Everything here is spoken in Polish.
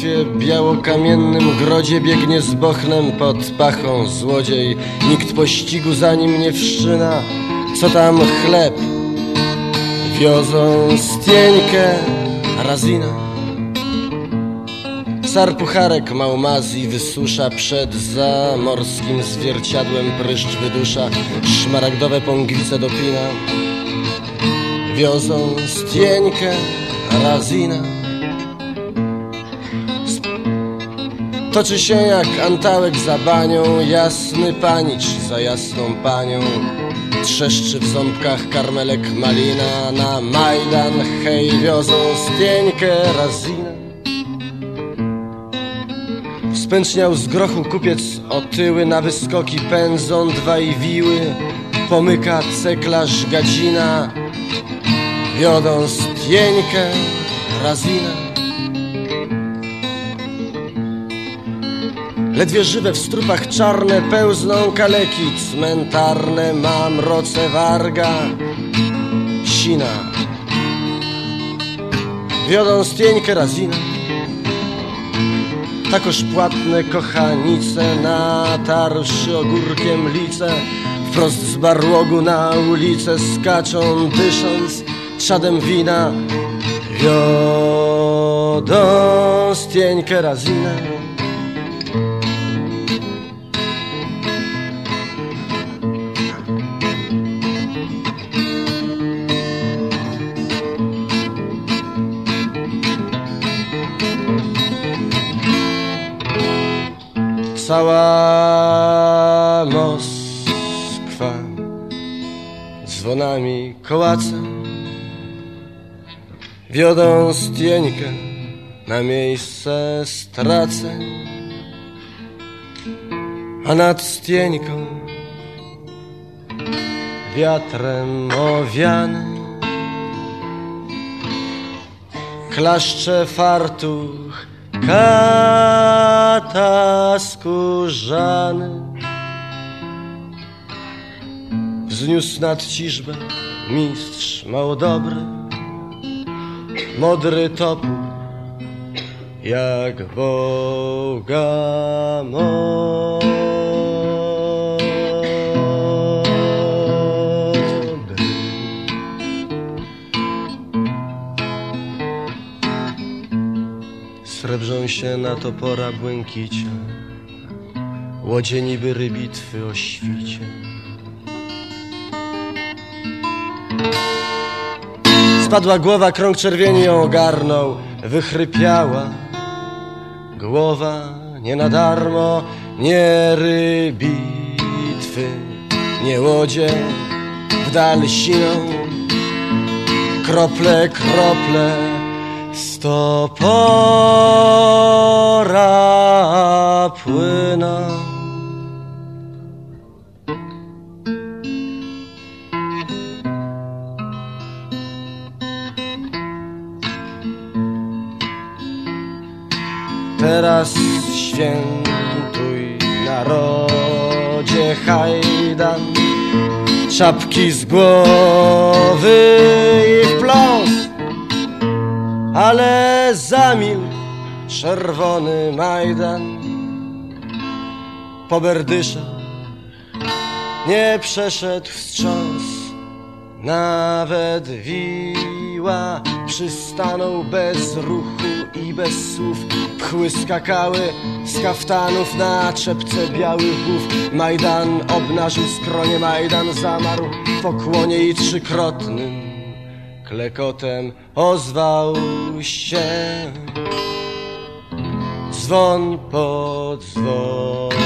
martwie białokamiennym grodzie biegnie z bochnem pod pachą złodziej. Nikt pościgu za nim nie wszczyna, co tam chleb. Wiozą stieńkę, razina. Sar pucharek małmazji wysusza przed zamorskim zwierciadłem pryszcz wydusza, szmaragdowe pąglice dopina. Wiozą stieńkę, razina. Toczy się jak antałek za banią, jasny panicz za jasną panią. Trzeszczy w ząbkach karmelek malina, na Majdan hej wiozą stieńkę razina. Spęczniał z grochu kupiec otyły, na wyskoki pędzą dwaj wiły, pomyka ceklarz gadzina, wiodą stieńkę razina. Ledwie żywe w strupach czarne pełzną kaleki cmentarne, mamroce warga, sina. Wiodą stieńkę razina. Takoż płatne kochanice, natarszy ogórkiem lice, wprost z barłogu na ulicę skaczą, dysząc trzadem wina. Wiodą stieńkę razina. Cała Moskwa dzwonami kołace wiodą stieńkę na miejsce straceń, a nad stieńką wiatrem owiany klaszcze fartuch kata skórzany wzniósł nad ciżbę mistrz małodobry modry topór jak Boga. Srebrzą się na topora błękicie Łodzie niby rybitwy o świcie. Spadła głowa, krąg czerwieni ją ogarnął Wychrypiała. Głowa nie na darmo Nie rybitwy, nie łodzie w dal siną Krople, krople Stopora płyną Teraz świętuj narodzie hajdan. Czapki z głowy i w ale zamilkł czerwony Majdan po berdyszach nie przeszedł wstrząs. Nawet wiła przystanął bez ruchu i bez słów. Pchły skakały z kaftanów na czepce białych głów. Majdan obnażył skronie Majdan zamarł w pokłonie i trzykrotnym klekotem ozwał się dzwon po dzwonie.